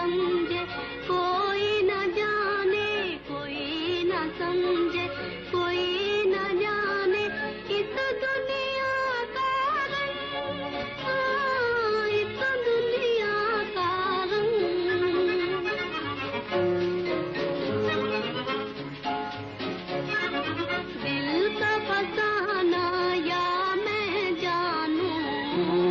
समझे। कोई न जाने, कोई न समझे। कोई न जाने इस दुनिया का रंग। हाँ, इस दुनिया का रंग। दिल का फसाना या मैं जानू?